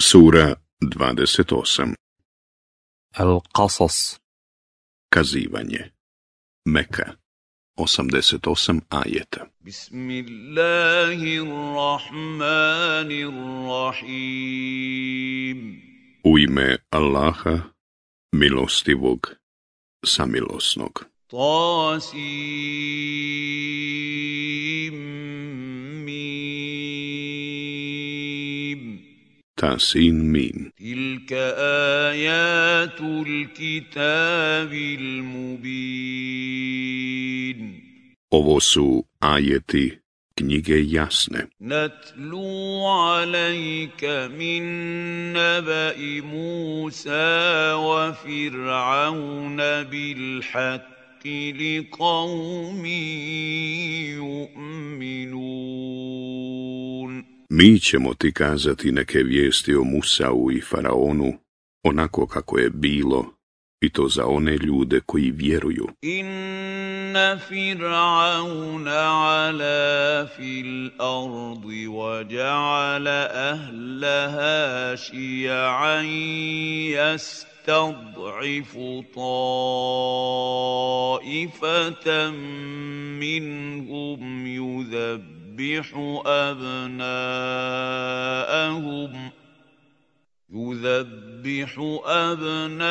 Sura 28 Al-Qasas. Kazivanje. Meka. 88 ajeta. Bismillahirrahmanirrahim. U ime Allaha, milostivog, samilosnog. Tasim. تحسين ميم تلك آيات الكتاب المبين Ovo su ajeti knjige jasne. Natlu alejka min nebai Musa wa Fir'auna bil haqqi li qavmi yu'minun. Mi ćemo ti kazati neke vijesti o Musau i Faraonu, onako kako je bilo, i to za one ljude koji vjeruju. إن فرعون علا في الأرض وجعل أهلها شيعا يستضعف طائفة منهم يذبح أبناءهم يذبح أبناءهم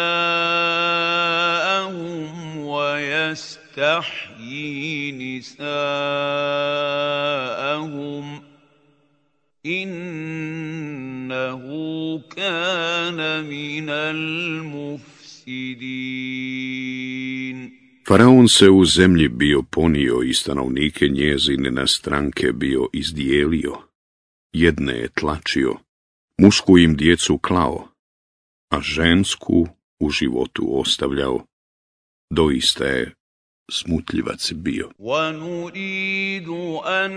ويستحيي نساءهم. إنه كان من المفسدين. Faraon se u zemlji bio ponio i stanovnike njezine na stranke bio izdijelio. Jedne je tlačio, mušku im djecu klao, a žensku u životu ostavljao. Doista je smutljivac bio. ونريد أن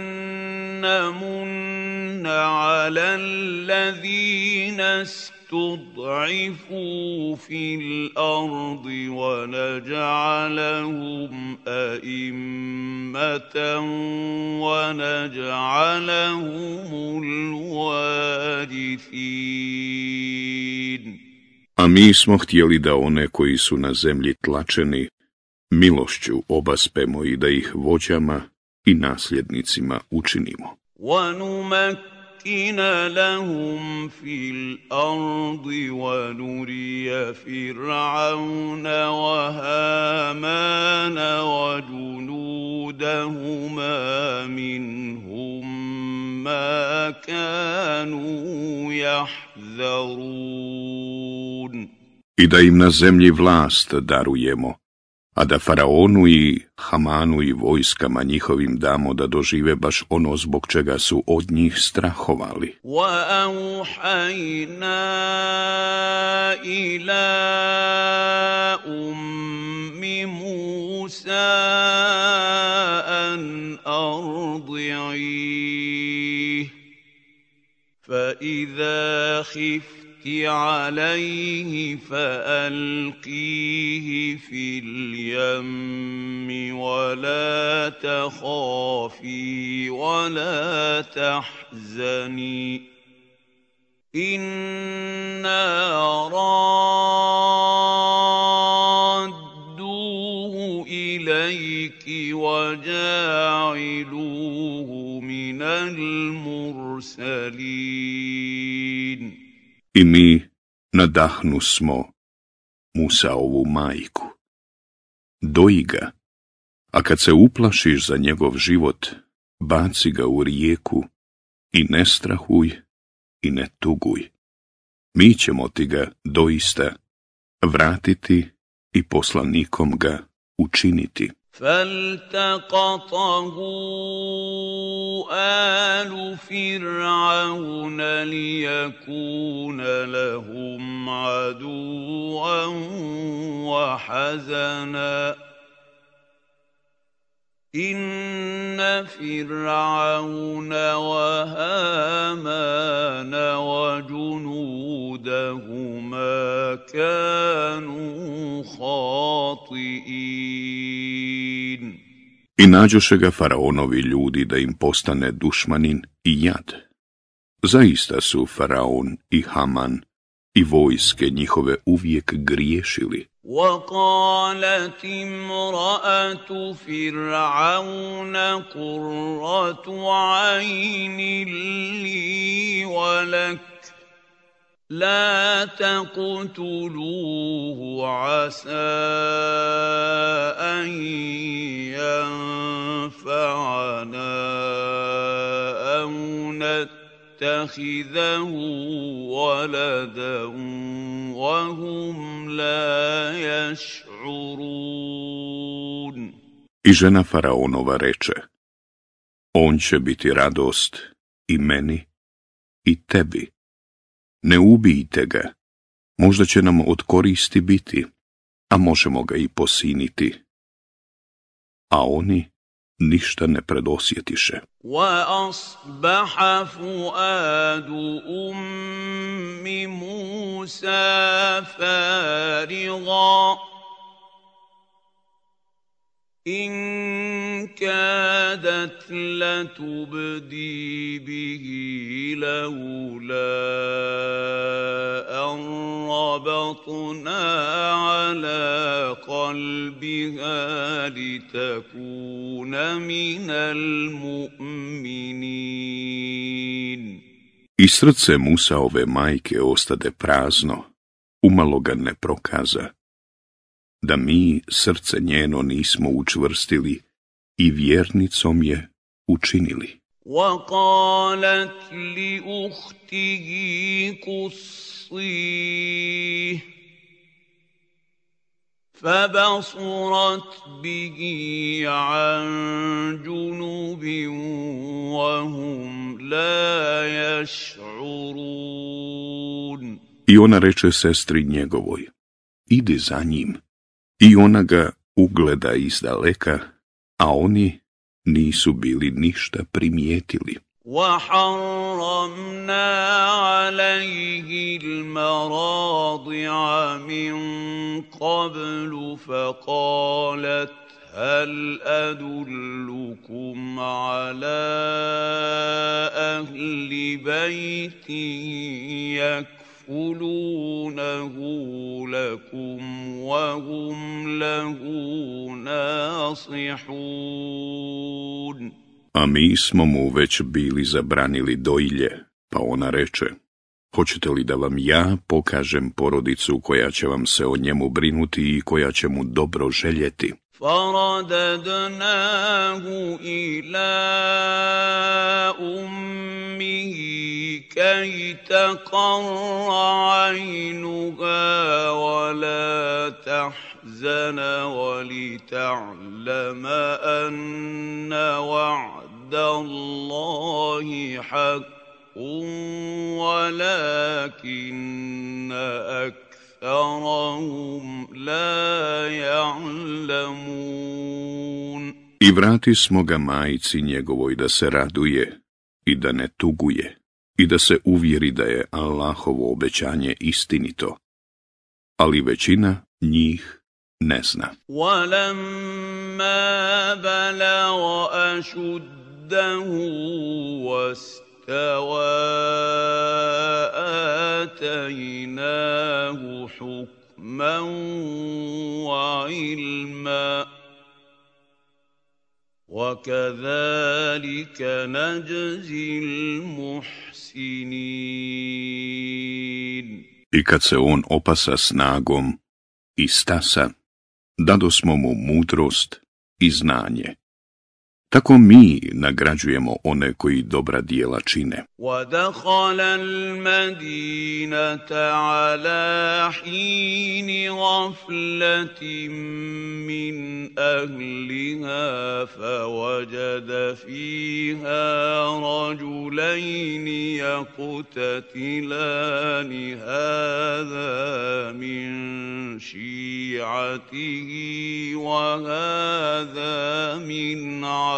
نمن على الذين استضعفوا في الأرض ونجعلهم أئمة ونجعلهم الوارثين A mi smo htjeli da one koji su na zemlji tlačeni, milošću obaspemo i da ih vođama i nasljednicima učinimo. ونمكن لهم في الأرض ونري فرعون وهامان وجنودهما منهم ما كانوا يحذرون. I da im na zemlji vlast darujemo, a da Faraonu i Hamanu i vojskama njihovim damo da dožive baš ono zbog čega su od njih strahovali. واوحينا الى ام موسى ان ارضعيه فاذا خفت عليه فألقيه في اليم ولا تخافي ولا تحزني إنا رادوه إليك وجاعلوه من المرسلين I mi nadahnu smo Musaovu majku. Doji ga, a kad se uplašiš za njegov život, baci ga u rijeku i ne strahuj i ne tuguj. Mi ćemo ti ga doista vratiti i poslanikom ga učiniti. فالتقطه آل فرعون ليكون لهم عدوا وحزنا. إن فرعون وهامان وجنودهما كانوا خاطئين I nađoše ga faraonovi ljudi da im postane dušmanin i jad. Zaista su Faraon i Haman i vojske njihove uvijek griješili. وقالت امرأة فرعون قرة عين لي ولك لا تقتلوه عسى أن ينفعنا أو نتخذه ولدا وهم لا يشعرون I žena Faraonova reče, on će biti radost i meni i tebi. Ne ubijte ga, možda će nam od koristi biti, a možemo ga i posiniti. A oni ništa ne predosjetiše. وأصبح فؤاد أم موسى فارغا إن كادت لتبدي به لولا أن ربطنا على قلبها لتكون من المؤمنين I srce Musaove majke ostade prazno, umalo ga ne prokaza. Da mi srce njeno nismo učvrstili i vjernicom je učinili. وقالت لأخته قصيه فبصرت به عن جنوب وهم لا يشعرون I ona reče sestri njegovoj, idi za njim. I ona ga ugleda iz daleka, a oni nisu bili ništa primijetili. وحرمنا عليه المراضع من قبل فقالت هل أدلكم على أهل بيت يكفلونه لكم وهم له ناصحون A mi smo mu već bili zabranili dojilje, pa ona reče, hoćete li da vam ja pokažem porodicu koja će vam se o njemu brinuti i koja će mu dobro željeti? فرددناه إلى أمه كي تقر عينها ولا تحزن ولتعلم أن وعد الله حق ولكن أكثرهم لا يعلمون I vrati smo ga majici njegovoj da se raduje i da ne tuguje i da se uvjeri da je Allahovo obećanje istinito, ali većina njih ne zna. ولما بلغ أشده واستوى آتيناه حكما وعلما وكذلك نجزي المحسنين I kad se on opasa snagom i stasa, dado smo mu mudrost i znanje. Tako mi nagrađujemo one koji dobra dijela čine. ودخل المدينة على حين غفلة من أهلها فوجد فيها رجلين يقتتلان هذا من شيعته وهذا من عدوه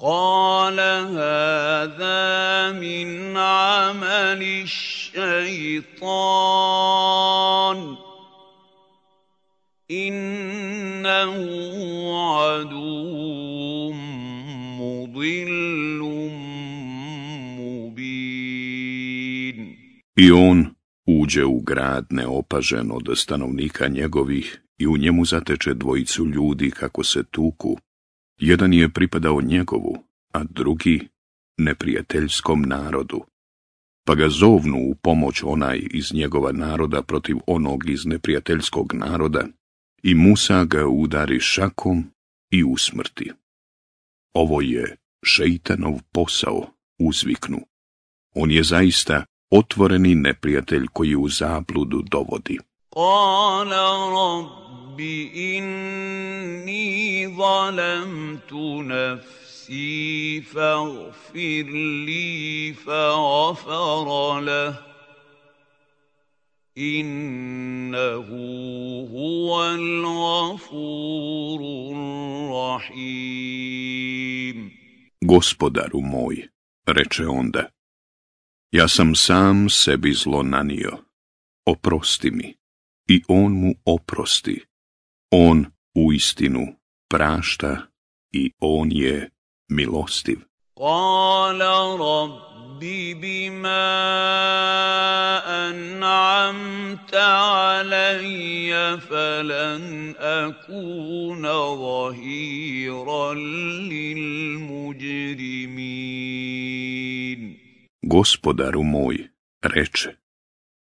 قال هذا من عمل الشيطان انه عدو مضل مبين I on uđe u grad neopažen od stanovnika njegovih i u njemu zateče dvojicu ljudi kako se tuku. jedan je pripadao njegovu, a drugi neprijateljskom narodu, pa ga zovnu u pomoć onaj iz njegova naroda protiv onog iz neprijateljskog naroda, i Musa ga udari šakom i usmrti. Ovo je šeitanov posao, uzviknu. On je zaista otvoreni neprijatelj koji u zabludu dovodi. Kala رب إني ظلمت نفسي فاغفر لي فغفر له إنه هو الغفور الرحيم Gospodaru moj, reče onda, ja sam sam sebi zlo nanio, oprosti mi. i on mu oprosti. on u istinu prašta i on je milostiv. Kala rabbi bima an'amta alayya falan akuna zahiran lil mujrimin. Gospodaru moj, reče,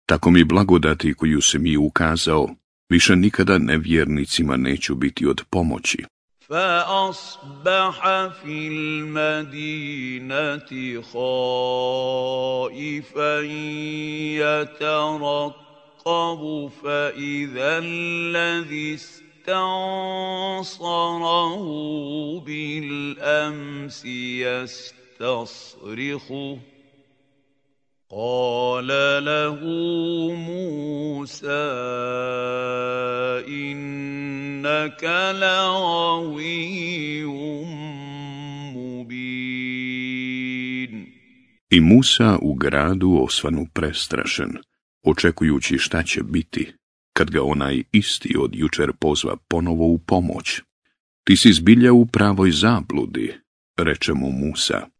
tako mi blagodati koju se mi ukazao, više nikada nevjernicima neću biti od pomoći. فأصبح في المدينة خائفا يترقب فإذا الذي استنصره بالأمس يستصرخه قال له موسى إنك لغوي مبين I Musa u gradu osvanu prestrašen, očekujući šta će biti, kad ga onaj isti od jučer pozva ponovo u pomoć. Ti si zbilja u pravoj zabludi, reče mu Musa.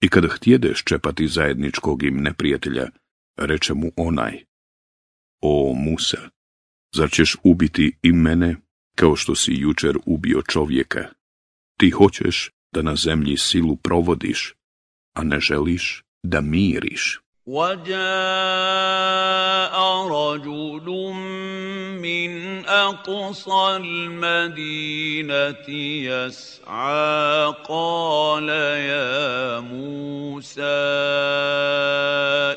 I kada htjedeš čepati zajedničkog im neprijatelja, reče mu onaj, O Musa, zar ćeš ubiti i mene kao što si jučer ubio čovjeka? Ti hoćeš da na zemlji silu provodiš, a ne želiš da miriš. وجاء رجل من أقصى المدينة يسعى قال يا موسى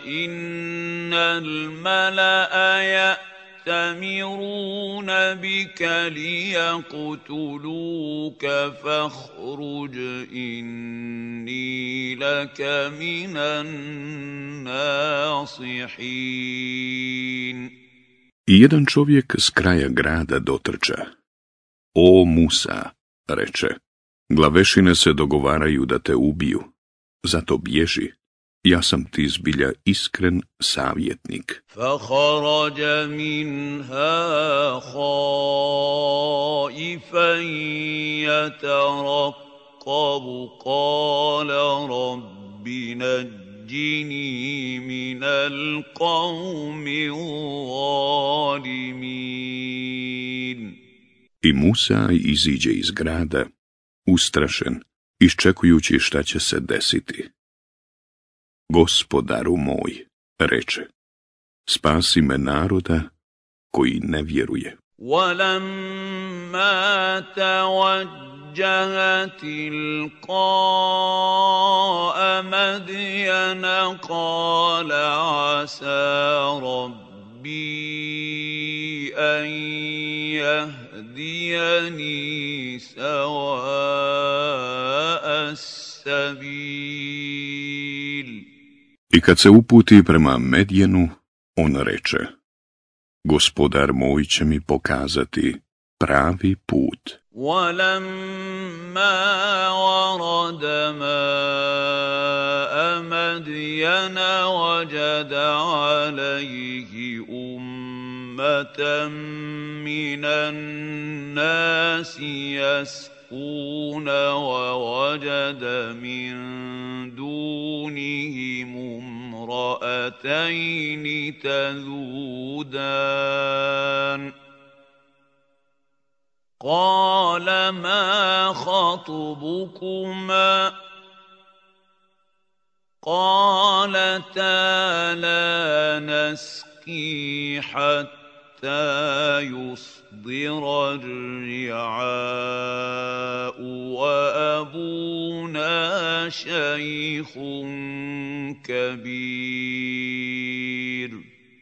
إن الملأ يأتي يأتمرون بك ليقتلوك فاخرج إني لك من الناصحين I jedan čovjek s kraja grada dotrča. O Musa, reče, glavešine se dogovaraju da te ubiju, zato bježi, ja sam ti zbilja iskren savjetnik. فخرج منها خائفا يترقب قال رب نجني من القوم الظالمين I Musa iziđe iz grada, ustrašen, iščekujući šta će se desiti. Gospodaru moj, reče, spasi me naroda koji ne vjeruje. ولما توجه تلقاء مدين قال عسى ربي ان يهديني سواء السبيل I kad se uputi prema Medjenu, on reče, gospodar moj će mi pokazati pravi put. ولما ورد ماء مدين وجد عليه أمة من الناس يسقون ووجد من دونهم امرأتين تذودان. قال ما خطبكما؟ قالتا لا نسقي حتى يصدر الرعاء وابونا شيخ كبير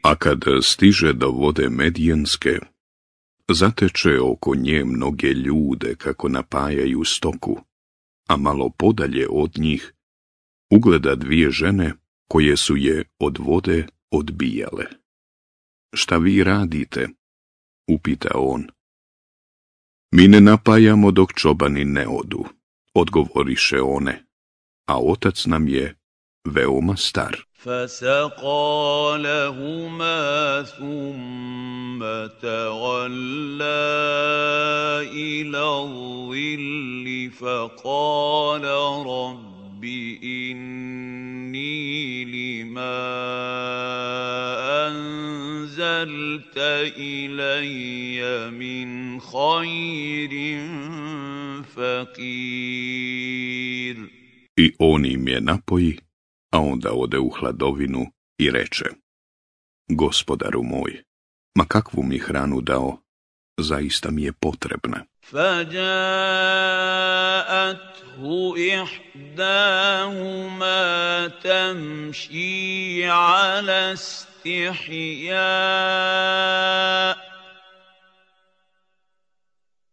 A kad stiže do vode Medijenske, zateče oko nje mnoge ljude kako napajaju stoku, a malo podalje od njih ugleda dvije žene koje su je od vode odbijale. Šta vi radite? upita on. Mi ne napajamo dok čobani ne odu, odgovoriše one, a otac nam je veoma star. فسقى لهما ثم تولى الى الظل فقال رب اني لما انزلت الي من خير فقير I on im je napoji, a onda ode u hladovinu i reče, Gospodaru moj, ma kakvu mi hranu dao, zaista mi je potrebna. فجاءته احداهما تمشي على استحياء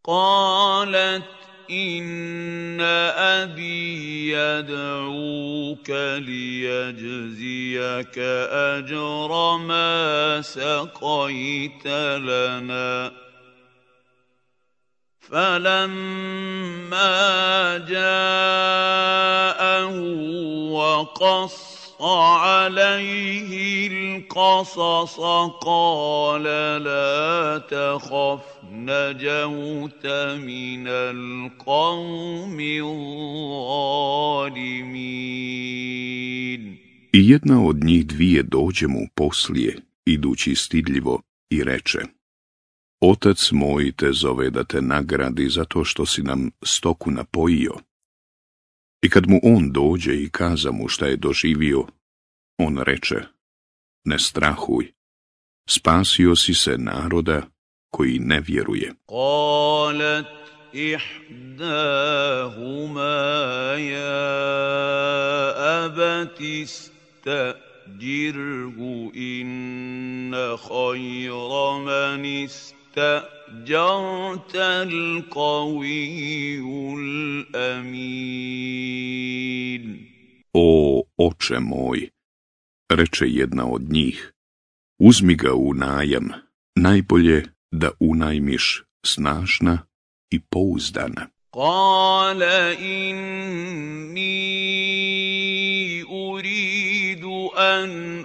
قالت إن أبي يدعوك ليجزيك أجر ما سقيت لنا. فلما جاءه وقص عليه القصص قال لا تخف نجوت من القوم الظالمين I jedna od njih dvije dođe mu poslije, idući stidljivo, i reče, Otac moj te zove da te nagradi zato što si nam stoku napojio. i kad mu on dođe i kaza mu šta je doživio, on reče, ne strahuj, spasio si se naroda koji ne vjeruje. Qalat ihdahuma ja abatista dirgu inna khayra استأجرت القوي الأمين O, oče moj, reče jedna od njih, uzmi ga u najam, najbolje da unajmiš snažna i pouzdana. قال إني أريد أن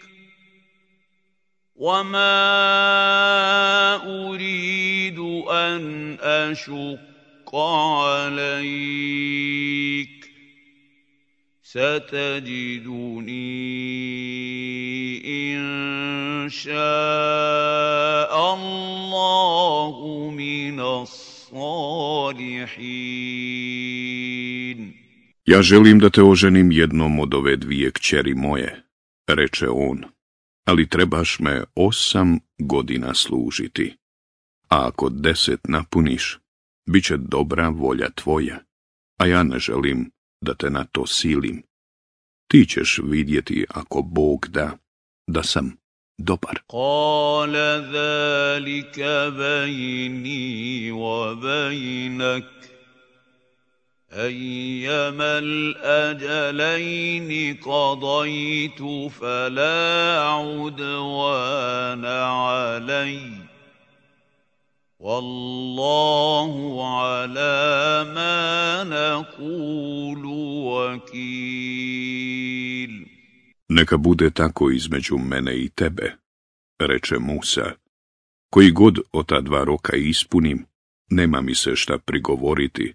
وما أريد أن أشق عليك ستجدني إن شاء الله من الصالحين Ja želim da te oženim jednom od ove dvije kćeri moje, reče on, ali trebaš me osam godina služiti. A ako deset napuniš, bit će dobra volja tvoja, a ja ne želim da te na to silim. Ti ćeš vidjeti ako Bog da, da sam dobar. Kale zalika bajni wa. أيما الأجلين قضيت فلا عدوان علي والله على ما نقول وكيل Neka bude tako između mene i tebe, reče Musa. Koji god od ta dva roka ispunim, nema mi se šta prigovoriti,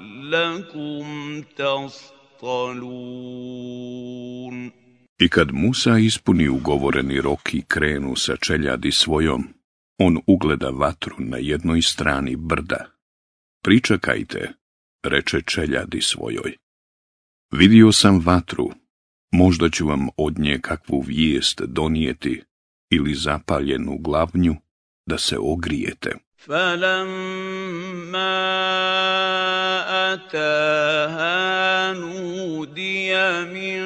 لعلكم تصطلون I kad Musa ispuni ugovoreni rok i krenu sa čeljadi svojom, on ugleda vatru na jednoj strani brda. Pričekajte, reče čeljadi svojoj. Vidio sam vatru, možda ću vam od nje kakvu vijest donijeti ili zapaljenu glavnju da se ogrijete. فلما أتاها نودي من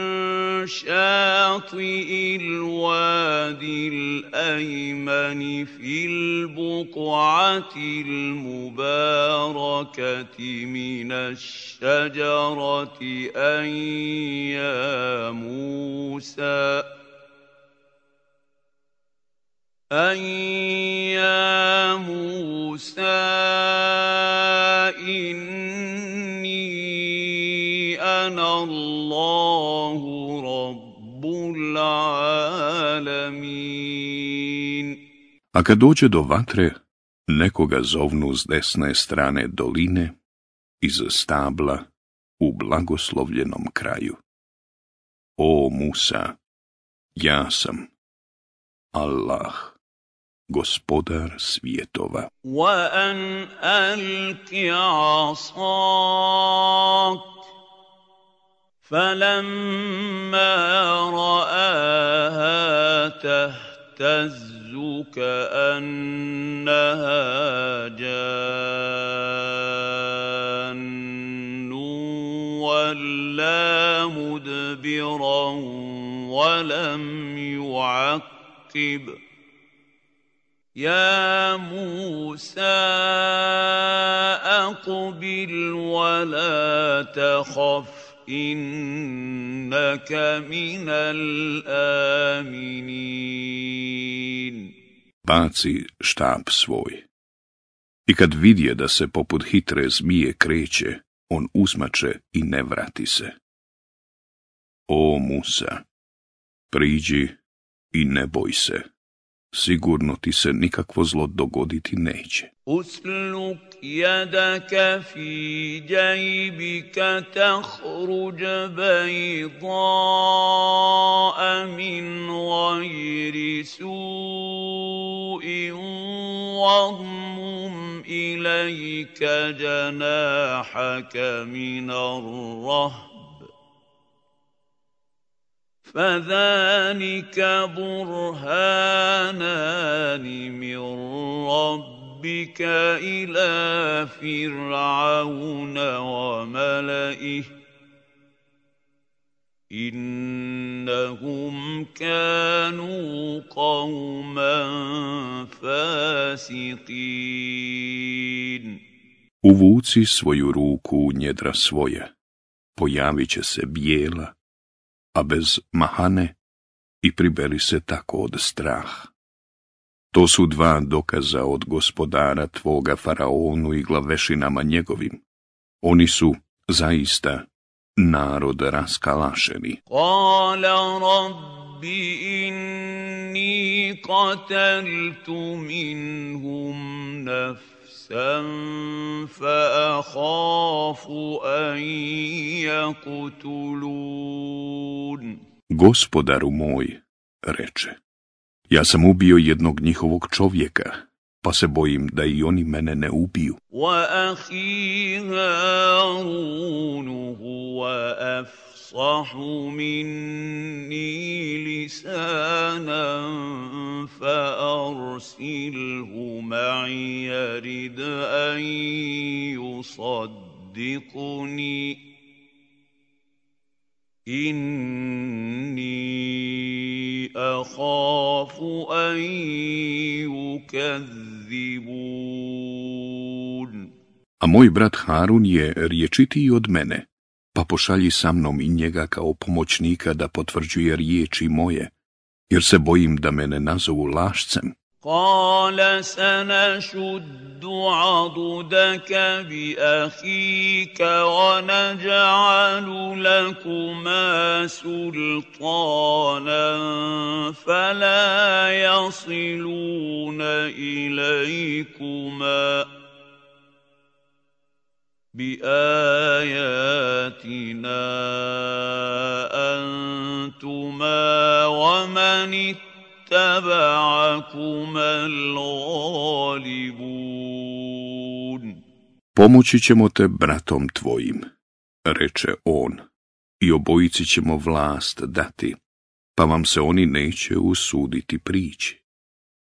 شاطئ الوادي الأيمن في البقعة المباركة من الشجرة أن يا موسى أن يا موسى إني أنا الله رب العالمين A kad dođe do vatre, nekoga zovnu s desne strane doline, iz stabla, u blagoslovljenom kraju. O Musa, ja sam Allah, gospodar svjetova. وَأَنْ أَلْكِ عَصَاكْ فَلَمَّا رَآهَا تَهْتَزُّ كَأَنَّهَا جَانٌّ وَلَّا مُدْبِرًا وَلَمْ يُعَقِّبْ ۗ يا موسى أقبل ولا تخف إنك من الآمنين baci štab svoj. I kad vidje da se poput hitre zmije kreće, on uzmače i ne vrati se. O Musa, priđi i ne boj se. Sigurno ti se nikakvo zlo dogoditi neće. اسلك يدك في جيبك تخرج بيضاء من غير سوء واضمم اليك جناحك من الرهب فذلك برهانان من ربك الى فرعون وملئه انهم كانوا قوما فاسقين Uvuci svoju ruku u njedra svoje, pojavit će se bijela, a bez mahane i pribeli se tako od strah. To su dva dokaza od gospodara tvoga faraonu i glavešinama njegovim. Oni su zaista narod raskalašeni. Kala rabbi inni kateltu minhum نفسا فأخاف أن يقتلون Gospodaru moj, reče, ja sam ubio jednog njihovog čovjeka, pa se bojim da i oni mene ne ubiju. وأخي هارون هو أفصح مني لسانا فأرسله معي يرد أن يصدقني إني أخاف أن يكذبون A moj brat Harun je riječitiji od mene, pa pošalji sa mnom i njega kao pomoćnika da potvrđuje riječi moje, jer se bojim da me ne nazovu lašcem. Kale se našuddu adudaka bi ahika wa nađa'alu lakuma sultana fala jasiluna ilajkuma. بآياتنا أنتما ومن اتبعكما الغالبون Pomoći ćemo te bratom tvojim, reče on, i obojici ćemo vlast dati, pa vam se oni neće usuditi prići.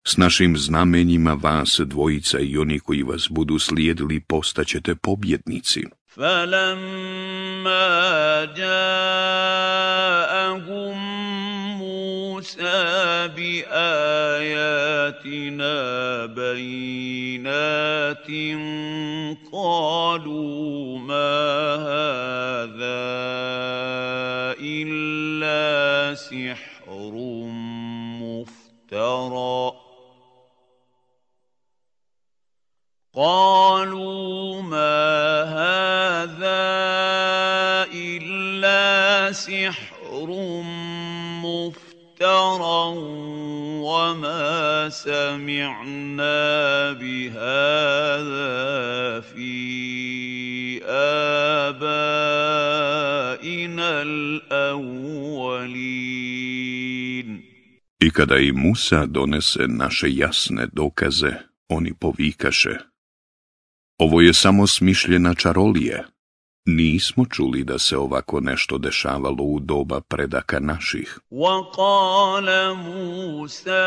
S našim znamenjima vas dvojica i oni koji vas budu slijedili postaćete pobjednici. فلما جاءهم موسى بآياتنا بينات قالوا ما هذا إلا سحر مفترى قالوا ما هذا إلا سحر مفترى وما سمعنا بهذا في آبائنا الأولين I kada i Musa donese naše jasne dokaze, oni povikaše. Ovo je samo smišljena čarolija. Nismo čuli da se ovako nešto dešavalo u doba predaka naših. وقال موسى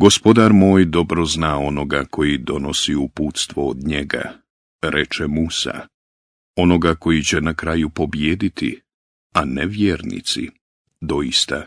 Gospodar moj dobro zna onoga koji donosi uputstvo od njega, reče Musa, onoga koji će na kraju pobjediti, a nevjernici doista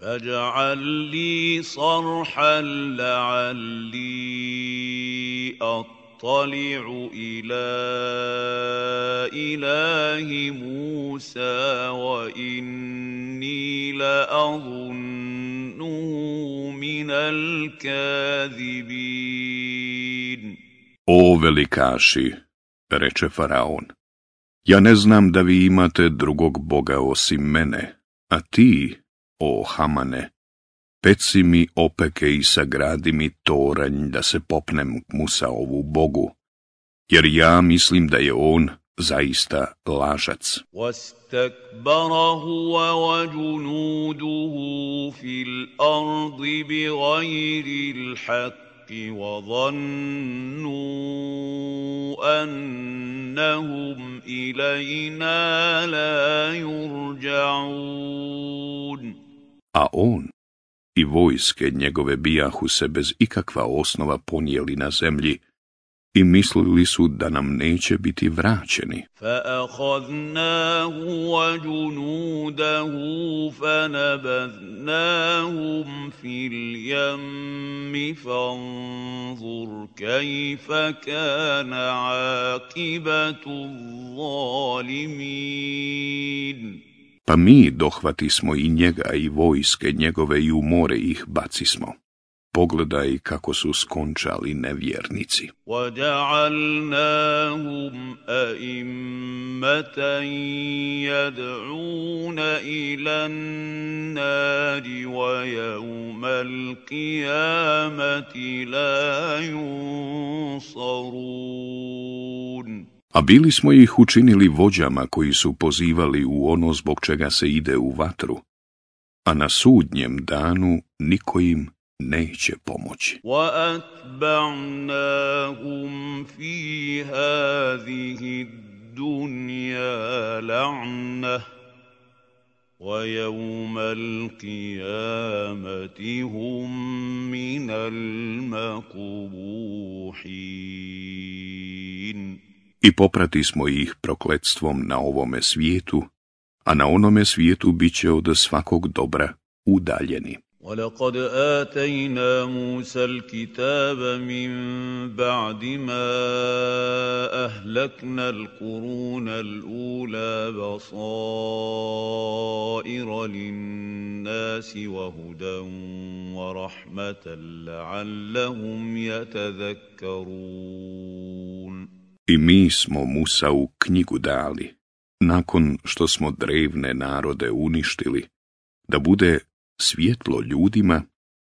فاجعل لي صرحا لعلي اطلع إلى اله موسى واني لاظنه من الكاذبين O velikaši, reče Faraon, ja ne znam da vi imate drugog boga osim mene, a ti, o Hamane, peci mi opeke i sagradi mi toranj da se popnem k Musaovu bogu, jer ja mislim da je on zaista lažac. واستكبر هو وجنوده في الارض بغير الحق وظنوا انهم الينا لا يرجعون a on i vojske njegove bijahu se bez ikakva osnova ponijeli na zemlji i mislili su da nam neće biti vraćeni. فأخذناه وجنوده فنبذناهم في اليم فانظر كيف كان عاقبة الظالمين Pa mi dohvatismo i njega i vojske njegove i u more ih bacismo. Pogledaj kako su skončali nevjernici. وجعلناهم أئمة يدعون إلى النار ويوم القيامة لا ينصرون A bili smo ih učinili vođama koji su pozivali u ono zbog čega se ide u vatru, a na sudnjem danu niko im neće pomoći. وأتبعناهم في هذه الدنيا لعنة ويوم القيامة هم من المقبوحين I poprati smo ih prokletstvom na ovome svijetu, a na onome svijetu bit će od svakog dobra udaljeni. ولقد آتينا موسى الكتاب من بعد ما أهلكنا القرون الأولى بصائر للناس وهدى ورحمة لعلهم يتذكرون I mi smo Musa u knjigu dali, nakon što smo drevne narode uništili, da bude svjetlo ljudima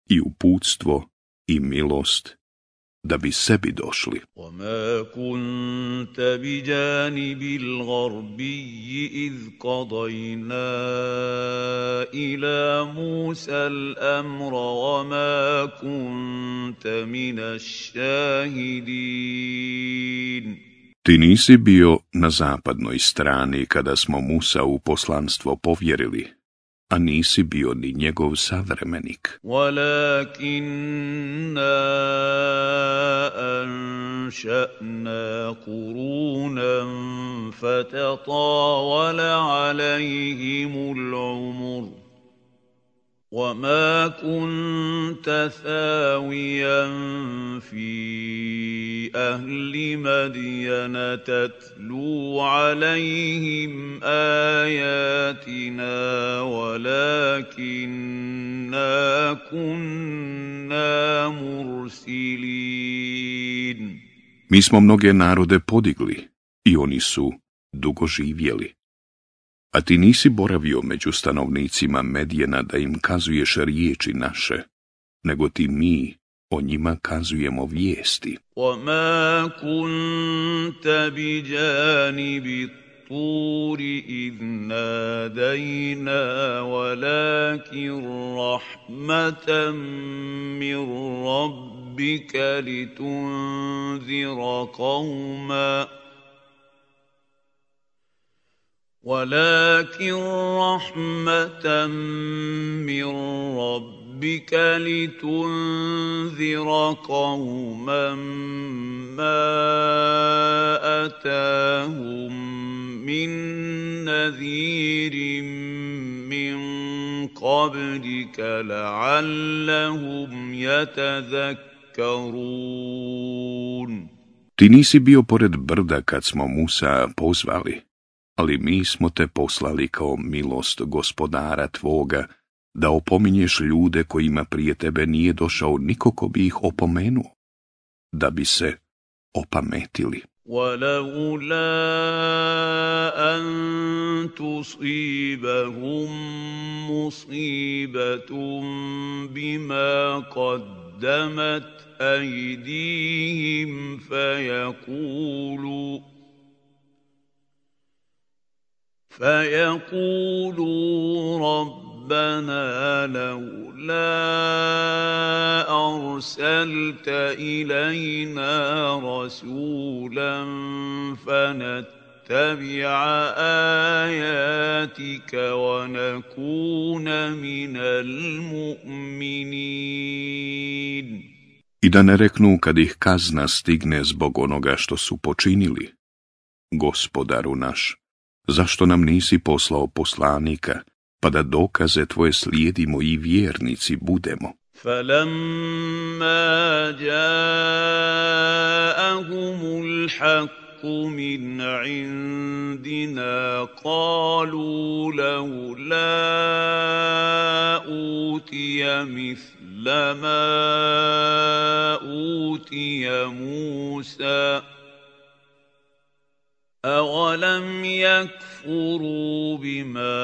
i uputstvo i milost da bi sebi došli. وما كنت بجانب الغربي إذ قضينا إلى موسى الأمر وما كنت من الشاهدين ti nisi bio na zapadnoj strani kada smo Musa u poslanstvo povjerili, a nisi bio ni njegov savremenik. Walakinna anša'na kurunan fatatavala. وما كنت ثاويا في أهل مدين تتلو عليهم آياتنا ولكنا كنا مرسلين Mi smo mnoge narode podigli i oni su dugo živjeli. A ti nisi boravio među stanovnicima Medjena da im kazuješ riječi naše, nego ti mi o njima kazujemo vijesti. وما كنت بجانب الطور إذ نادينا ولكن رحمة من ربك لتنذر قوما ولكن رحمة من ربك لتنذر قوما ما أتاهم من نذير من قبلك لعلهم يتذكرون Ti nisi bio pored brda kad smo Musa pozvali, ali mi smo te poslali kao milost gospodara tvoga, da opominješ ljude kojima prije tebe nije došao niko ko bi ih opomenuo, da bi se opametili. ولولا أن تصيبهم مصيبة بما قدمت أيديهم فيقولوا فيقولوا ربنا لولا أرسلت إلينا رسولا فنتبع آياتك ونكون من المؤمنين I da ne reknu kad ih kazna stigne zbog onoga što su počinili. Gospodaru naš, zašto nam nisi poslao poslanika, pa da dokaze tvoje slijedimo i vjernici budemo? فلما جاءهم الحق من عندنا قالوا لولا اوتي مثل ما اوتي موسى أولم يكفروا بما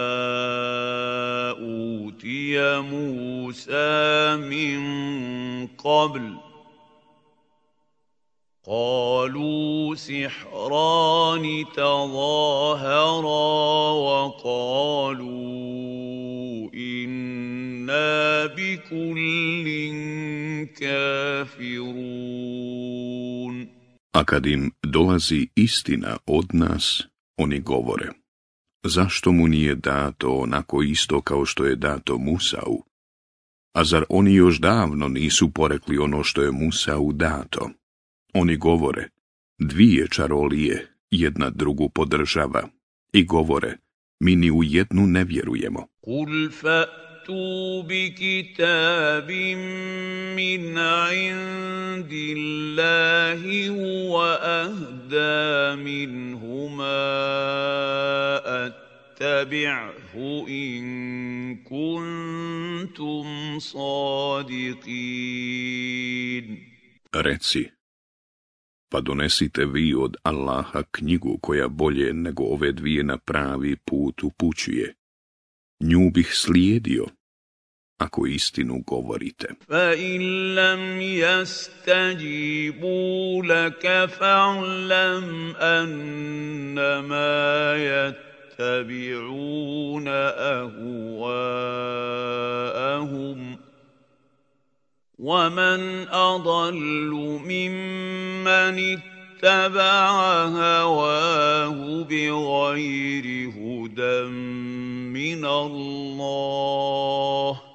أوتي موسى من قبل قالوا سحران تظاهرا وقالوا إنا بكل كافرون A kad im dolazi istina od nas, oni govore, zašto mu nije dato onako isto kao što je dato Musau? A zar oni još davno nisu porekli ono što je Musau dato? Oni govore, dvije čarolije, jedna drugu podržava, i govore, mi ni u jednu ne vjerujemo. قل فأتوا بكتاب من عند الله هو أهدى منهما أتبعه إن كنتم صادقين Reci, pa donesite vi od Allaha knjigu koja bolje nego ove dvije na pravi put upućuje. Nju bih slijedio, ako istinu govorite. Fa in lam yastajibu laka fa'lam annama yattabi'una ahwa'ahum ومن أضل ممن اتبع هواه بغير هدى من الله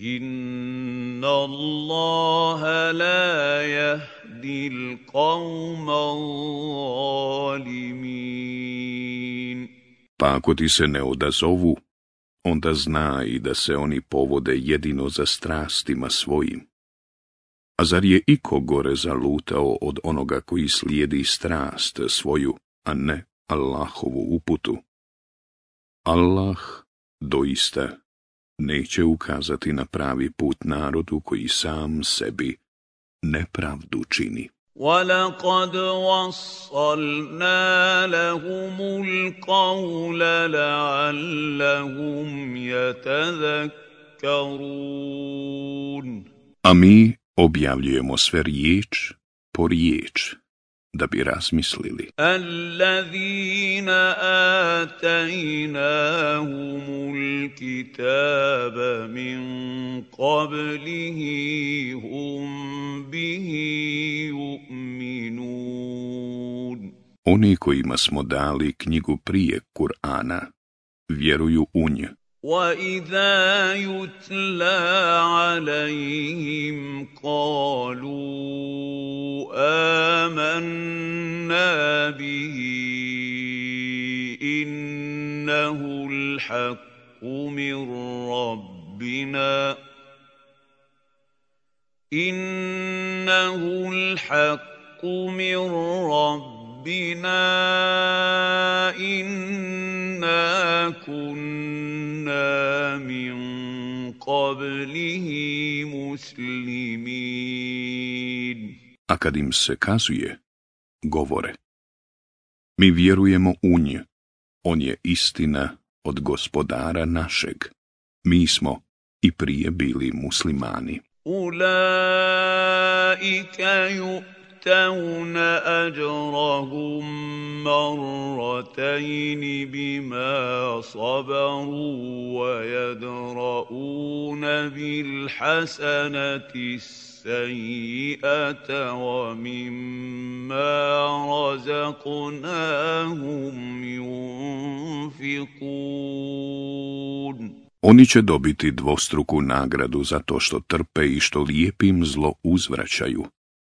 إن الله لا يهدي القوم الظالمين Pa ako ti se ne odazovu, onda zna i da se oni povode jedino za strastima svojim. A zar je iko gore zalutao od onoga koji slijedi strast svoju, a ne Allahovu uputu? Allah doista neće ukazati na pravi put narodu koji sam sebi nepravdu čini. ولقد وصلنا لهم القول لعلهم يتذكرون A mi objavljujemo sve riječ po riječ, da bi razmislili. Allazina atainahumul kitaba min qablihi hum bihi yu'minun. Oni kojima smo dali knjigu prije Kur'ana, vjeruju u nju. واذا يتلى عليهم قالوا امنا به انه الحق من ربنا انه الحق من ربنا انا كنا من قبله مسلمين A kad im se kazuje, govore. Mi vjerujemo u nju. On je istina od gospodara našeg. Mi smo i prije bili muslimani. أولئك يؤتون أجرهم مرتين بما صبروا ويدرؤون بالحسنة السيئة ومما رزقناهم ينفقون Oni će dobiti dvostruku nagradu za to što trpe i što lijepim zlo uzvraćaju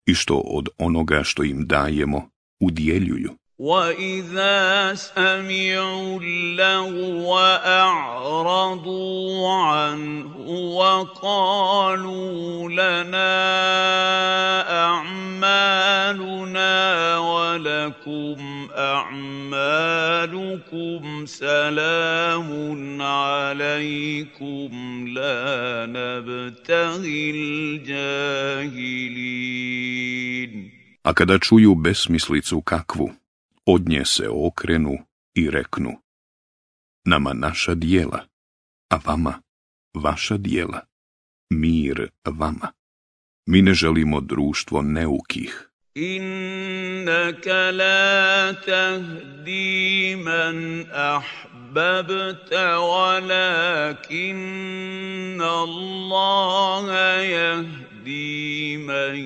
i što od onoga što im dajemo udjeljuju. وإذا سمعوا اللغو أعرضوا عنه وقالوا لنا أعمالنا ولكم أعمالكم سلام عليكم لا نبتغي الجاهلين A kada čuju besmislicu kakvu, od nje se okrenu i reknu, nama naša dijela, a vama vaša dijela, mir vama. Mi ne želimo društvo neukih. Innaka la tahdi man ahbabta, walakinna Allaha jahdi man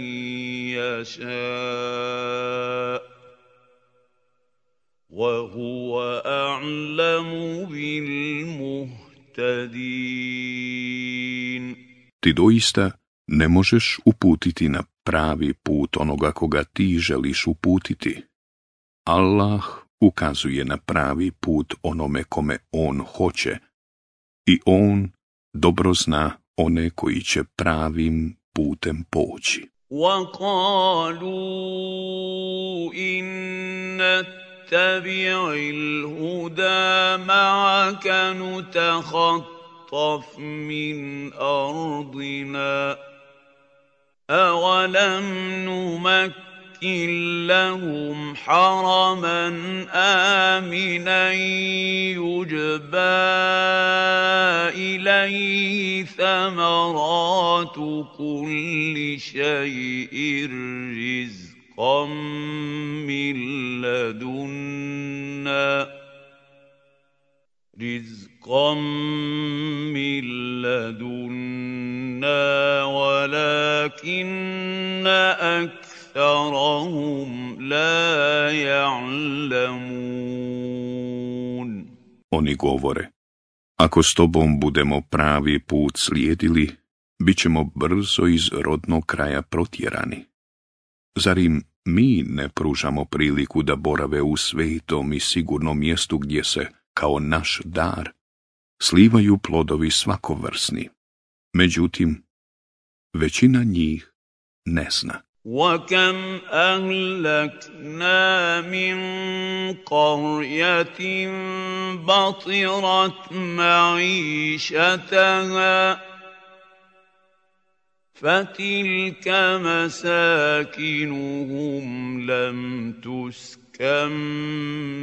jaša. وهو أعلم بالمهتدين Ti doista ne možeš uputiti na pravi put onoga koga ti želiš uputiti. Allah ukazuje na pravi put onome kome on hoće i on dobro zna one koji će pravim putem poći. وقالوا إن نتبع الهدى معك نتخطف من أرضنا. أولم نمكن لهم حرما آمنا يجبى إليه ثمرات كل شيء رزقا من لدنا رزقا من لدنا ولكن أكثرهم لا يعلمون Oni govore, ako s tobom budemo pravi put slijedili, bit ćemo brzo iz rodnog kraja protjerani. Zar im mi ne pružamo priliku da borave u svetom i sigurnom mjestu gdje se, kao naš dar, slivaju plodovi svakovrsni. Međutim, većina njih ne zna. وكم اهلكنا من قريه بطرت معيشتها فتلك مساكنهم لم تسكن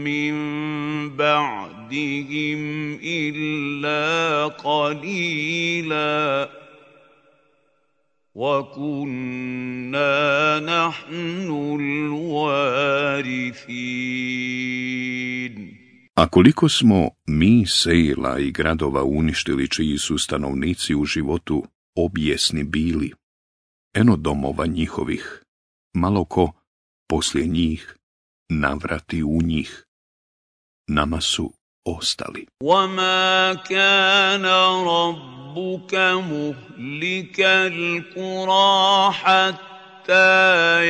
من بعدهم الا قليلا وكنا نحن الوارثين A koliko smo mi sejla i gradova uništili čiji su stanovnici u životu objesni bili, eno domova njihovih, malo ko poslije njih navrati u njih, nama su ostali. وما كان ربك مهلك القرى حتى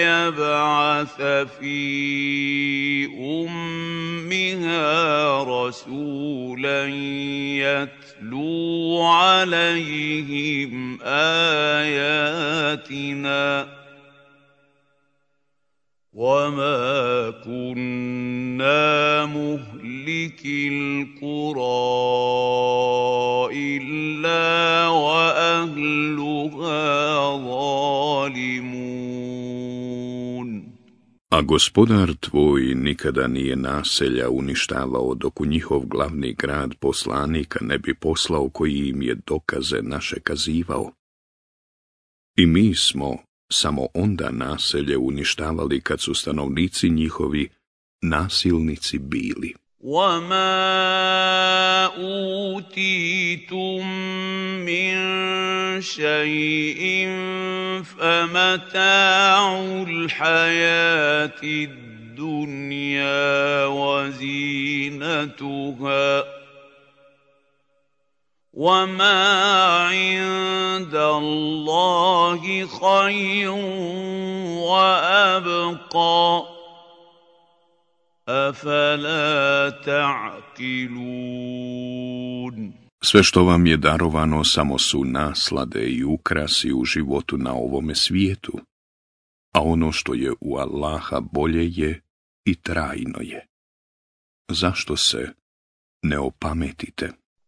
يبعث في امها رسولا يتلو عليهم آياتنا وما كنا مهلك القرى إلا وأهلها ظالمون. A gospodar tvoj nikada nije naselja uništavao dok u njihov glavni grad poslanika ne bi poslao koji im je dokaze naše kazivao. I mi smo samo onda naselje uništavali kad su stanovnici njihovi nasilnici bili. وما اوتيتم من شيء فمتاع الحياة الدنيا وزينتها وما عند الله خير وابقى Sve što vam je darovano samo su naslade i ukrasi u životu na ovome svijetu, a ono što je u Allaha bolje je i trajno je. Zašto se ne opametite?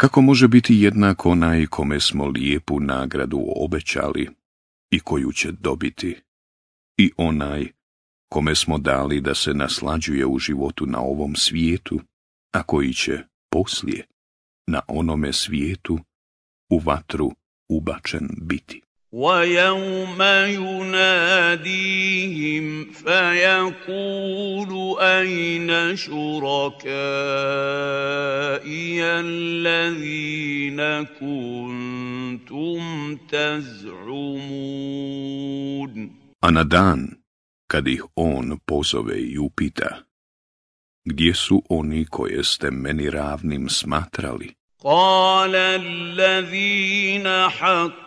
Kako može biti jednak onaj kome smo lijepu nagradu obećali i koju će dobiti, i onaj kome smo dali da se naslađuje u životu na ovom svijetu, a koji će poslije na onome svijetu u vatru ubačen biti. ويوم يناديهم فيقول اين شركائي الذين كنتم تزعمون A na dan, kad ih on pozove i upita, gdje su oni koje ste meni ravnim smatrali? قال الذين حق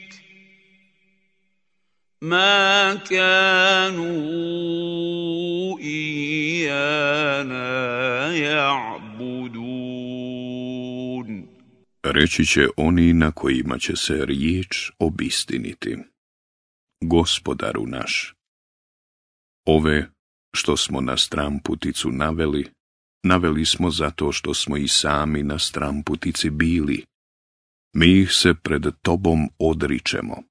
ما كانوا ايانا يعبدون Reći će oni na kojima će se riječ obistiniti. Gospodaru naš, ove što smo na stramputicu naveli, naveli smo zato što smo i sami na stramputici bili. Mi ih se pred tobom odričemo.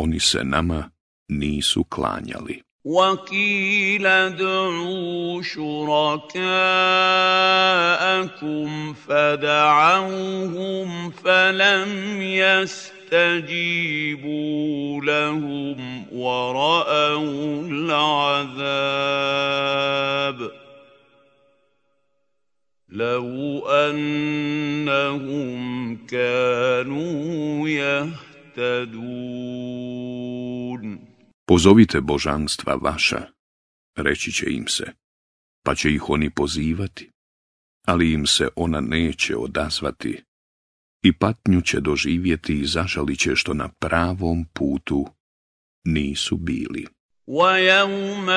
Oni se nama nisu klanjali. وقيل ادعوا شركاءكم فدعوهم فلم يستجيبوا لهم ورأوا العذاب لو أنهم كانوا يهتدون Pozovite božanstva vaša, reći će im se, pa će ih oni pozivati, ali im se ona neće odazvati i patnju će doživjeti i zažalit će što na pravom putu nisu bili. ويوم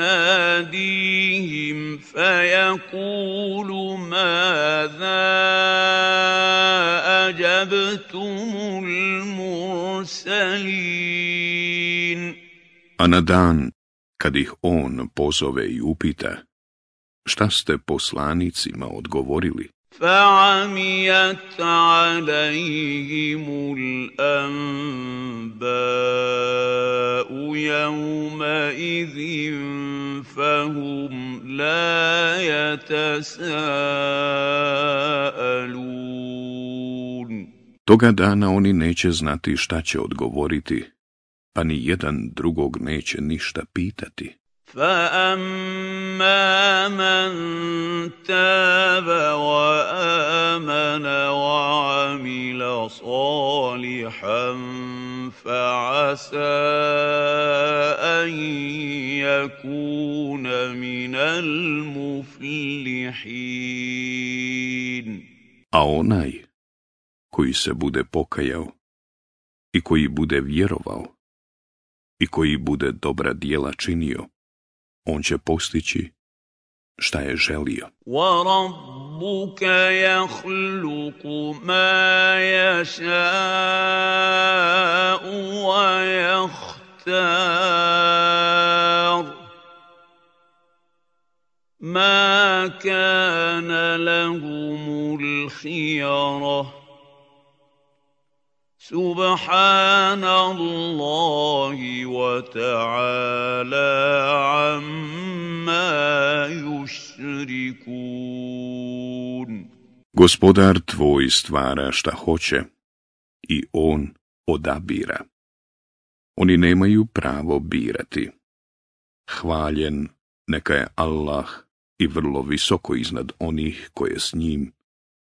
يناديهم فيقول ماذا أجبتم المرسلين A na dan, kad ih on pozove i upita, šta ste poslanicima odgovorili? فعميت عليهم الأنباء يومئذ فهم لا يتساءلون Toga dana oni neće znati šta će odgovoriti, pa ni jedan drugog neće ništa pitati. فأما من تاب وآمن وعمل صالحا فعسى أن يكون من المفلحين A onaj koji se bude pokajao i koji bude vjerovao i koji bude dobra dijela činio, on će postići šta je želio. وربك يخلق ما يشاء ويختار ما كان لهم الخيره سبحان الله وتعالى عما يشركون Gospodar tvoj stvara šta hoće i on odabira. Oni nemaju pravo birati. Hvaljen neka je Allah i vrlo visoko iznad onih koje s njim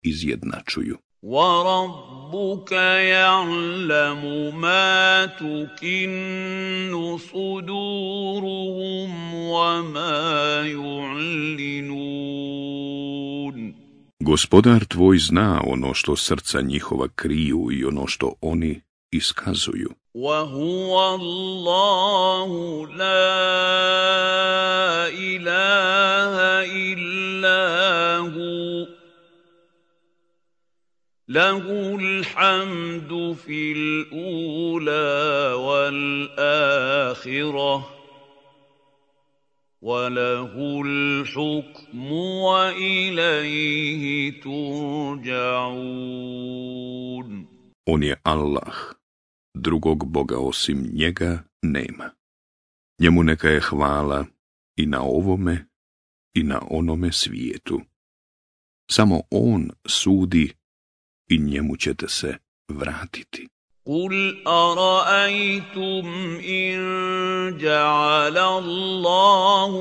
izjednačuju. وربك يعلم ما تكن صدورهم وما يعلنون Gospodar tvoj zna ono što srca njihova kriju i ono što oni iskazuju. وهو الله لا إله إلا هو له الحمد في الأولى والآخرة وله الحكم وإليه ترجعون On je Allah, drugog Boga osim njega nema. Njemu neka je hvala i na ovome i na onome svijetu. Samo On sudi i njemu ćete se vratiti. قل أرأيتم إن جعل الله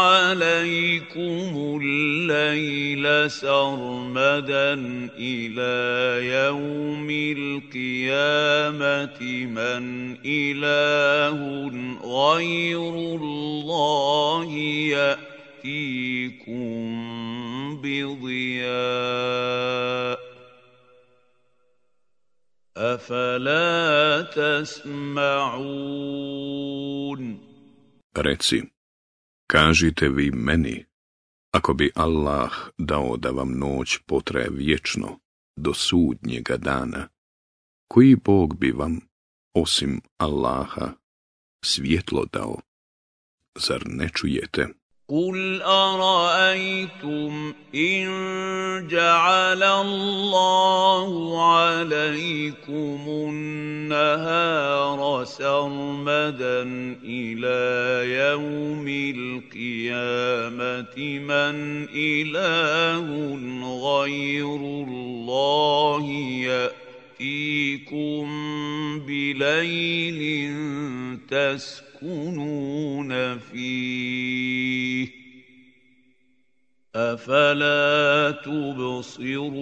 عليكم الليل سرمدا إلى يوم القيامة من إله غير الله يأتيكم بضياء Afala tasma'un. Reci, kažite vi meni, ako bi Allah dao da vam noć potraje vječno, do sudnjega dana, koji Bog bi vam, osim Allaha, svjetlo dao? Zar ne čujete? قل ارايتم ان جعل الله عليكم النهار سرمدا إلى يوم القيامه من اله غير الله ياتيكم بليل تسكنون فيه افلا تبصرون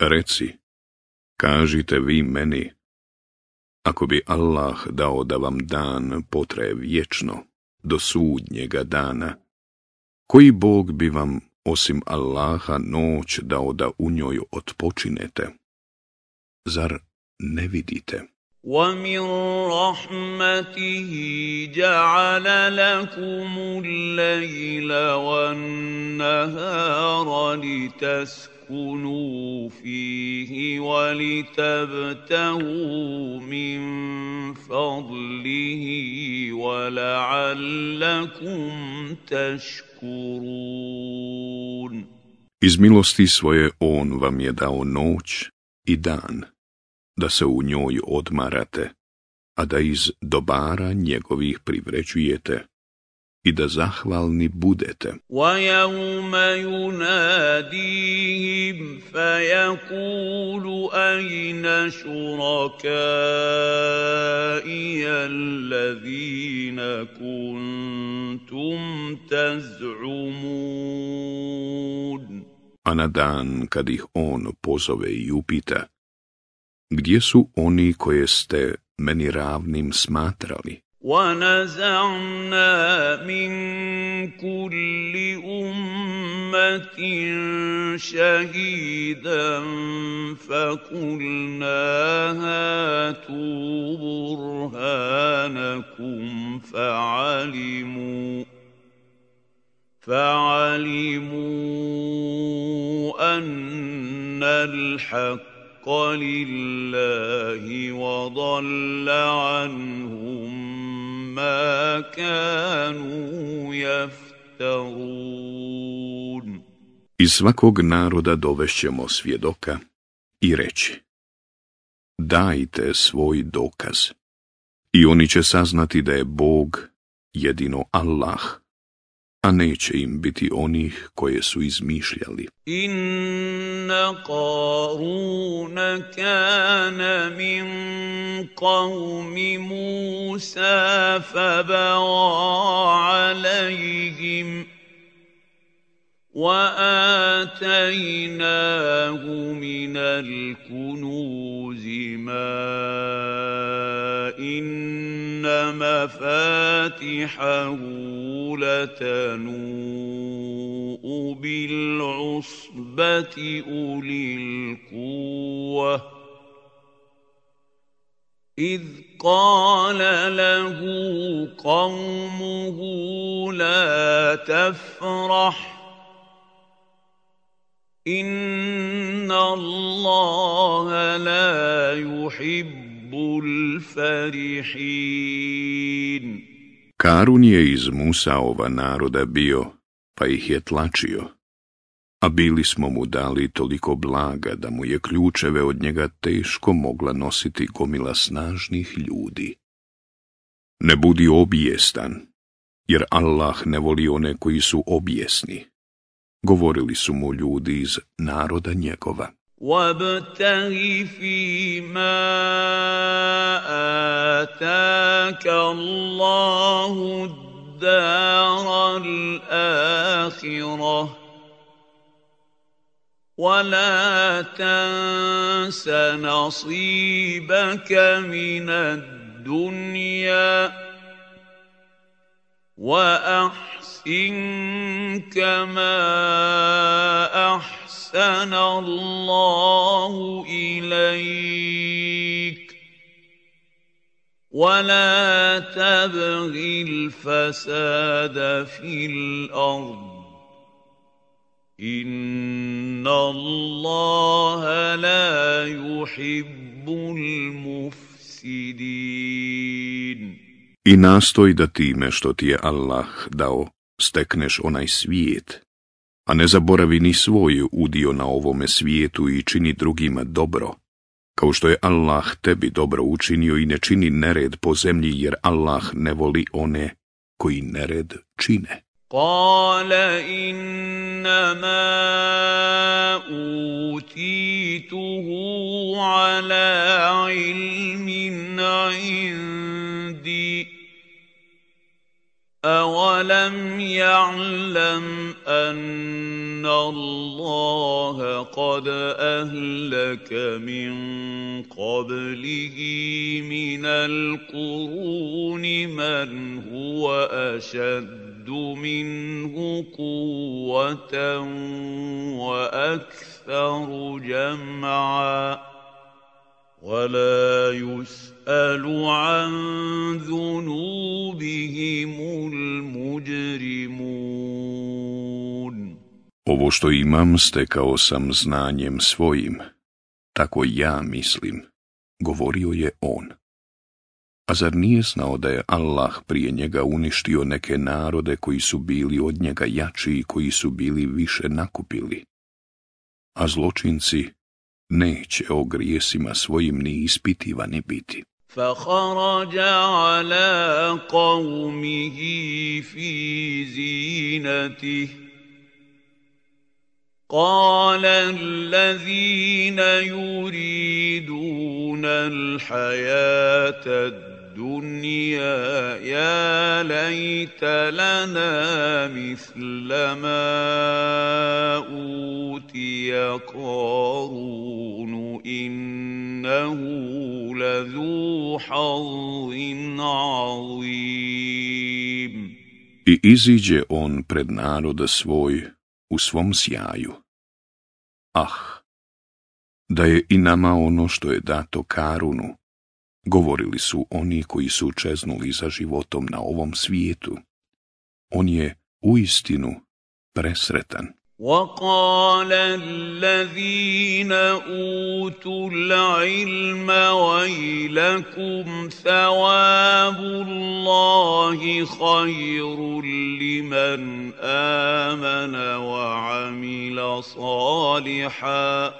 Reci, kažite vi meni, ako bi Allah dao da vam dan potraje vječno, do sudnjega dana, koji Bog bi vam, osim Allaha, noć dao da u njoj odpočinete? Zar ne vidite? ومن رحمته جعل لكم الليل والنهار لتسكنوا فيه ولتبتغوا من فضله ولعلكم تشكرون Iz milosti svoje On vam je dao noć i dan, da se u njoj odmarate, a da iz dobara njegovih privređujete i da zahvalni budete. ويوم يناديهم فيقول أين شركائي الذين كنتم تزعمون A na dan kad ih on pozove i upita, gdje su oni koje ste meni ravnim smatrali? ونزعنا من كل أمة شهيدا فقلنا هاتوا برهانكم فعلموا فعلموا أن الحق لله وضل عنهم ما كانوا يفترون Iz svakog naroda dovešćemo svjedoka i reći, dajte svoj dokaz. I oni će saznati da je Bog jedino Allah, a neće im biti onih koje su izmišljali. Inna Karuna kana min qawmi Musa faba'a alaihim واتيناه من الكنوز ما ان مفاتحه لتنوء بالعصبة أولي القوة. إذ قال له قومه لا تفرح إن الله لا يحب الفرحين Karun je iz Musaova naroda bio, pa ih je tlačio, a bili smo mu dali toliko blaga da mu je ključeve od njega teško mogla nositi gomila snažnih ljudi. Ne budi obijestan, jer Allah ne voli one koji su obijesni. Govorili su mu ljudi iz naroda njegova. وابتغ فيما آتاك الله الدار الآخرة. ولا تنس نصيبك من الدنيا وأحسن كما أحسن الله إليك. ولا تبغ الفساد في الأرض. إن الله لا يحب المفسدين. I nastoj da time što ti je Allah dao stekneš onaj svijet, a ne zaboravi ni svoj udio na ovome svijetu i čini drugima dobro, kao što je Allah tebi dobro učinio i ne čini nered po zemlji jer Allah ne voli one koji nered čine. قال انما اوتيته على علم عندي اولم يعلم ان الله قد اهلك من قبله من القرون من هو أشد منه قوة وأكثر جمعا ولا يسأل عن ذنوبهم المجرمون Ovo što imam stekao sam znanjem svojim, tako ja mislim, govorio je on. A zar nije znao da je Allah prije njega uništio neke narode koji su bili od njega jači i koji su bili više nakupili? A zločinci neće o grijesima svojim ni ispitivani biti. فخرج على قومه في زينته قال الذين يريدون الحياة الدنيا يا ليت لنا مثل ما أوتي قارون إنه لذو حظ عظيم I iziđe on pred narod svoj u svom sjaju. Ah, da je i nama ono što je dato Karunu, govorili su oni koji su čeznuli za životom na ovom svijetu. On je uistinu presretan. وقال الذين اوتوا العلم ويلكم ثواب الله خير لمن امن وعمل صالحا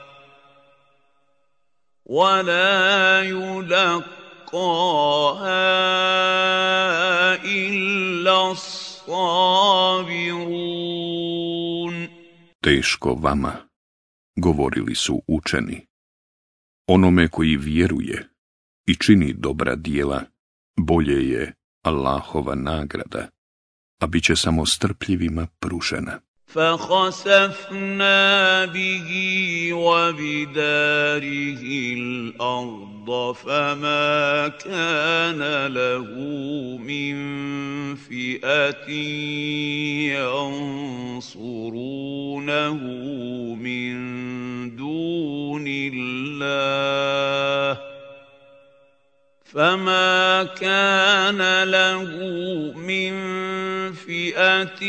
ولا يلقى يلقاها إلا الصابرون Teško vama, govorili su učeni. Onome koji vjeruje i čini dobra dijela, bolje je Allahova nagrada, a bit će samo strpljivima pružena. فخسفنا به وبداره الأرض فما كان له من فئة ينصرونه من دون الله فما كان له من فئه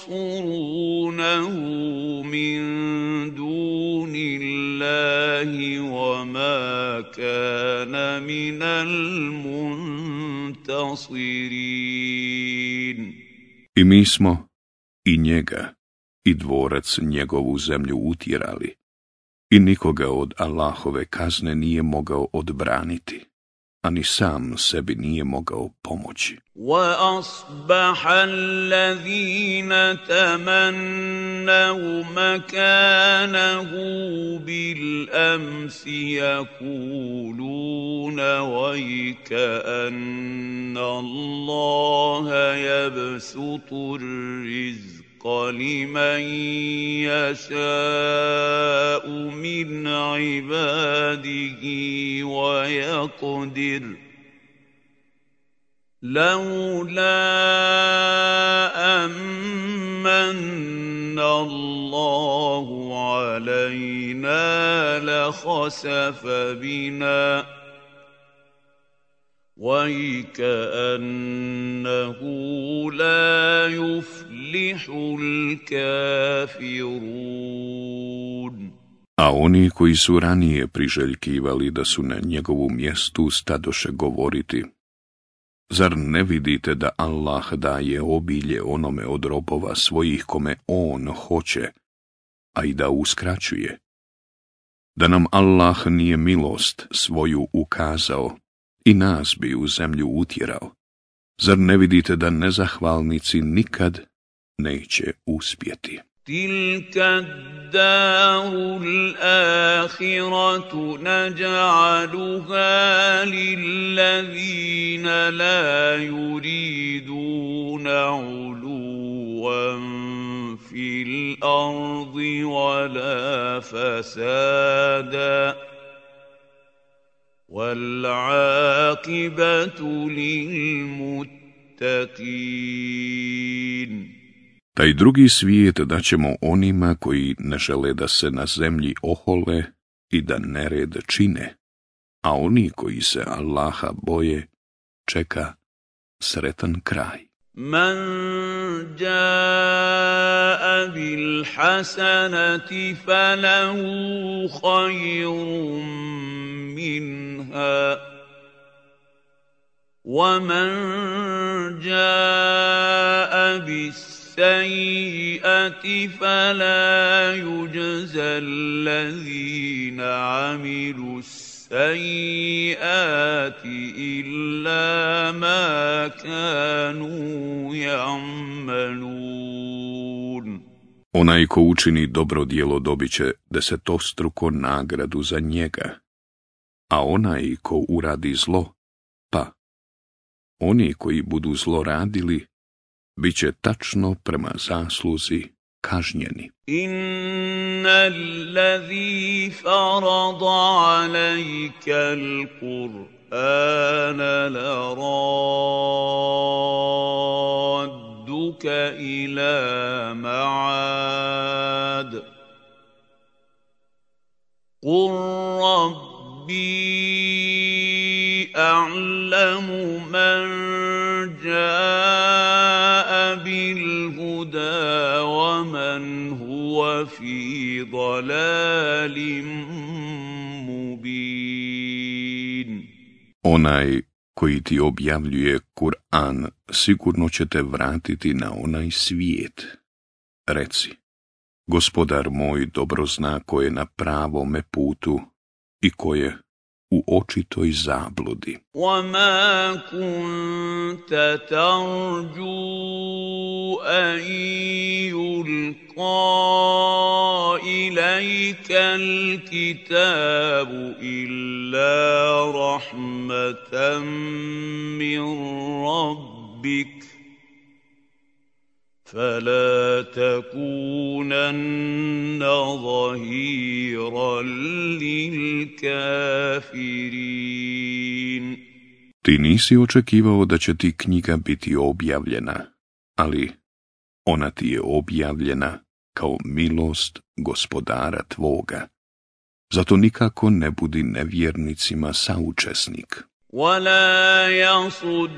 ينصرونه من دون الله وما كان من المنتصرين I mi smo i njega i dvorac njegovu zemlju utjerali i nikoga od Allahove kazne nije mogao odbraniti, ani sam sebi nije mogao pomoći. وَأَصْبَحَ الَّذِينَ تَمَنَّوْا مَكَانَهُ بِالْأَمْسِ يَقُولُونَ وَيْكَ أَنَّ اللَّهَ يَبْسُطُ الرِّزْقَ لمن يشاء من عباده ويقدر. لولا أمن الله علينا لخسف بنا. وَيْكَأَنَّهُ لَا يُفْلِحُ الْكَافِرُونَ A oni koji su ranije priželjkivali da su na njegovu mjestu stadoše govoriti, Zar ne vidite da Allah daje obilje onome od robova svojih kome On hoće, a i da uskraćuje? Da nam Allah nije milost svoju ukazao i nas bi u zemlju utjerao. Zar ne vidite da nezahvalnici nikad neće uspjeti? تلك الدار الآخرة نجعلها للذين لا يريدون علوا في الأرض ولا فسادا والعاقبة للمتقين Taj drugi svijet daćemo onima koji ne žele da se na zemlji ohole i da nered čine, a oni koji se Allaha boje čeka sretan kraj. من جاء بالحسنة فله خير منها. ومن جاء بالسنة السيئة فلا يجزى الذين عملوا السيئات إلا ما كانوا يعملون Onaj ko učini dobro dijelo dobit će desetostruko nagradu za njega, a onaj ko uradi zlo, pa oni koji budu zlo radili, bit će tačno prema zasluzi kažnjeni. Inna allazi farada alejka al-Qur'ana laradduka ila ma'ad. Qur rabbi a'lamu man jaa هو في ضلال مبين Onaj koji ti objavljuje Kur'an sigurno će te vratiti na onaj svijet. Reci, gospodar moj dobro zna ko je na pravome putu i ko je u očitoj zabludi. وَمَا كُنْتَ تَرْجُو أَنْ يُلْقَى إِلَيْكَ الْكِتَابُ إِلَّا رَحْمَةً مِّنْ رَبِّكَ فلا تكونن ظهيرا للكافرين Ti nisi očekivao da će ti knjiga biti objavljena, ali ona ti je objavljena kao milost gospodara tvoga. Zato nikako ne budi nevjernicima saučesnik. ولا يصدنك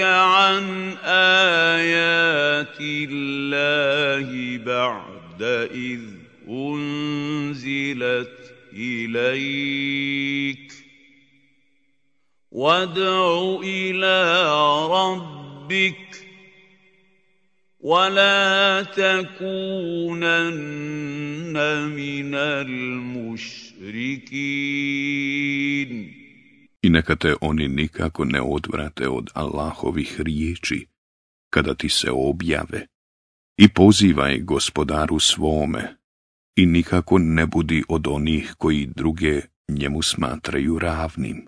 عن آيات الله بعد إذ أنزلت إليك وادع إلى ربك ولا تكونن من المشركين I neka te oni nikako ne odvrate od Allahovih riječi, kada ti se objave. I pozivaj gospodaru svome, i nikako ne budi od onih koji druge njemu smatraju ravnim.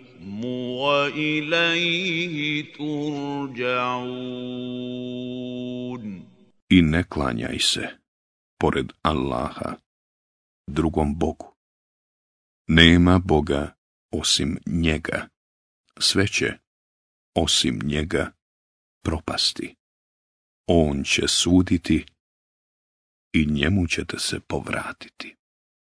الحكم وإليه ترجعون I ne klanjaj se, pored Allaha, drugom Bogu. Nema Boga osim njega. Sve će, osim njega, propasti. On će suditi i njemu ćete se povratiti.